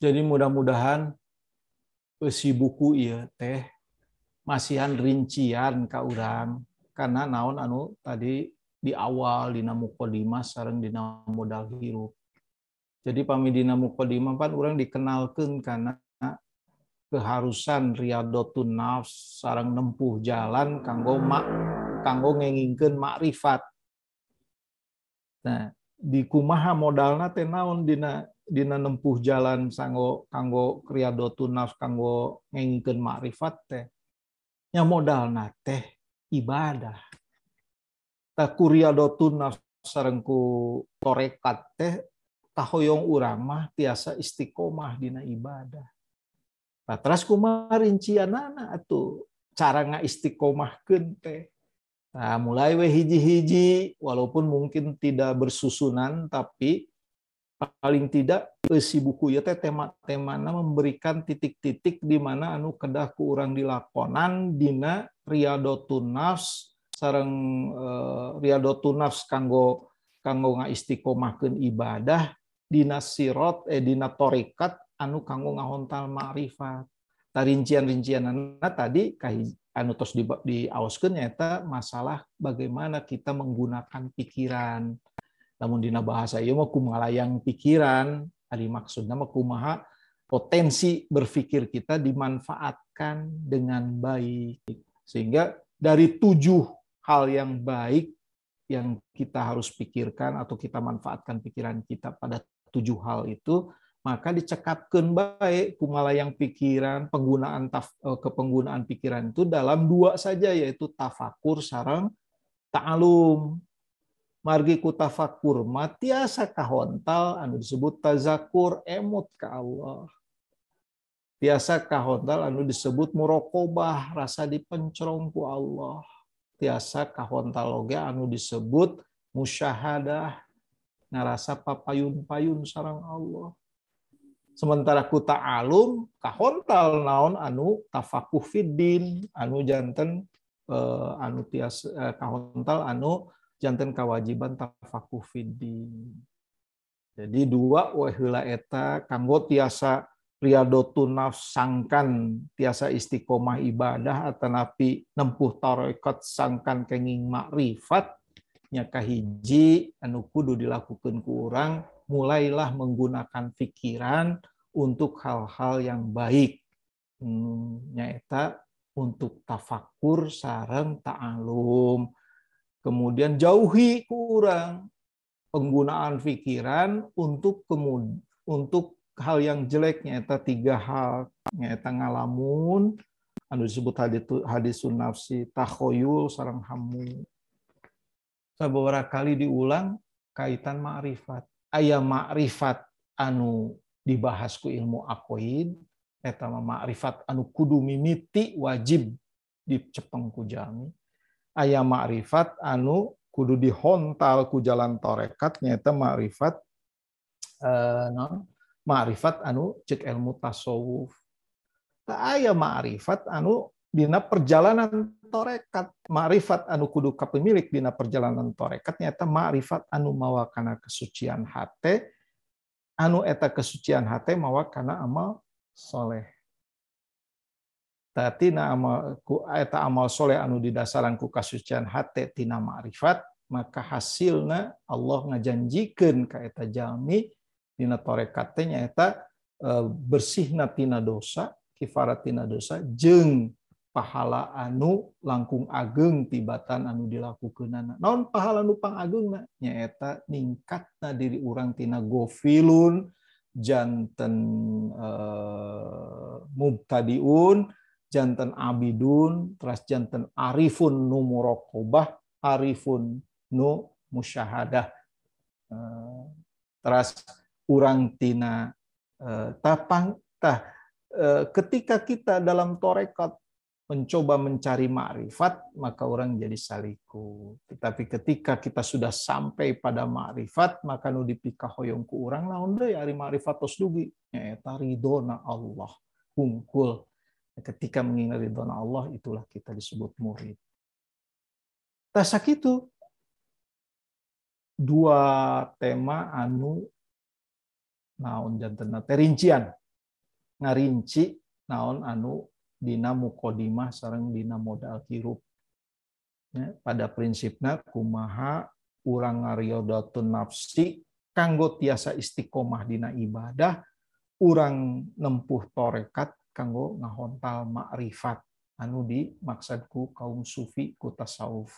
Jadi mudah-mudahan si buku iya teh masihan rincian ka urang karena naon anu tadi di awal dina mukodimah sareng dina modal hirup. Jadi pami dina mukodimah pan orang dikenalkan karena keharusan riyadotun nafs sarang nempuh jalan kanggo mak kanggo ngengingkeun makrifat. Nah, di kumaha modalna teh naon dina dina nempuh jalan sanggo kanggo riyadotun nafs kanggo ngengingkeun makrifat teh. Nya modalna teh ibadah. Ta kuriyadotun nafs sareng ku torekat teh tahoyong urang mah tiasa istiqomah dina ibadah. Nah, terus kumaha rincianana atuh cara ngaistiqomahkeun teh. Nah, mulai we hiji-hiji walaupun mungkin tidak bersusunan tapi paling tidak si buku ya teh tema-tema memberikan titik-titik di mana anu kedah ku dilakonan dina riyadotun nafs sareng uh, riyadotun nafs kanggo kanggo ngaistiqomahkeun ibadah dina sirot eh dina torikat anu kanggo ngahontal ma'rifat. Rincian-rincian tadi anu tos di, di nyata masalah bagaimana kita menggunakan pikiran. Namun dina bahasa ieu mah kumalayang pikiran, ari maksudna mah kumaha potensi berpikir kita dimanfaatkan dengan baik. Sehingga dari tujuh hal yang baik yang kita harus pikirkan atau kita manfaatkan pikiran kita pada tujuh hal itu maka dicekapkan baik kumalayang pikiran penggunaan taf, eh, kepenggunaan pikiran itu dalam dua saja yaitu tafakur sarang ta'alum. Margi ku tafakur matiasa kahontal anu disebut tazakur emut ke Allah. Tiasa kahontal anu disebut murokobah rasa dipencerong ku Allah. Tiasa kahontal oge anu disebut musyahadah ngarasa papayun-payun sarang Allah sementara ku ta'alum kahontal naon anu tafakuh fiddin anu janten uh, anu tias uh, kahontal anu janten kewajiban tafakuh fiddin. Jadi dua wahila eta kanggo tiasa riyadotun nafs sangkan tiasa istiqomah ibadah atau napi nempuh tarekat sangkan kenging makrifat nya kahiji anu kudu dilakukan ku urang mulailah menggunakan pikiran untuk hal-hal yang baik. Hmm, nyaeta untuk tafakur sarang ta'alum. Kemudian jauhi kurang penggunaan pikiran untuk kemud untuk hal yang jelek nyata tiga hal nyata ngalamun anu disebut hadis hadis nafsi takhoyul sarang hamu beberapa kali diulang kaitan ma'rifat ayam ma'rifat anu dibahas ku ilmu akoid eta ma'rifat anu kudu mimiti wajib dicepeng ku jami. Aya ma'rifat anu kudu dihontal ku jalan torekat nyata ma'rifat uh, non ma'rifat anu cek ilmu tasawuf. Aya ma'rifat anu dina perjalanan torekat ma'rifat anu kudu kapemilik dina perjalanan torekat nyata ma'rifat anu mawa kana kesucian hate anu eta kesucian hati mawa karena amal soleh. Tati na amal ku eta amal soleh anu didasaran ku kasucian hati tina ma'rifat maka hasilna Allah ngajanjikeun ka eta jalmi dina torekat teh nyaeta e, bersihna tina dosa, kifarat tina dosa jeung pahala anu langkung ageng tibatan anu dilakukeunana naon pahala anu pang agengna nyaeta ningkatna diri urang tina gofilun janten uh, mubtadiun janten abidun terus janten arifun nu muraqabah arifun nu musyahadah. Uh, terus urang tina uh, tapang tah ketika kita dalam torekat mencoba mencari makrifat, maka orang jadi saliku. Tetapi ketika kita sudah sampai pada makrifat, maka nu dipika hoyong ku urang naon deui ari makrifat tos dugi nyaeta ridona Allah. Hungkul. Ketika mengingat ridona Allah, itulah kita disebut murid. Tasak itu dua tema anu naon janten rincian ngarinci naon anu dina mukodimah sareng dina modal hirup ya, pada prinsipnya kumaha urang ngariodatun nafsi kanggo tiasa istiqomah dina ibadah urang nempuh torekat kanggo ngahontal makrifat. Anu dimaksudku kaum sufi ku tasawuf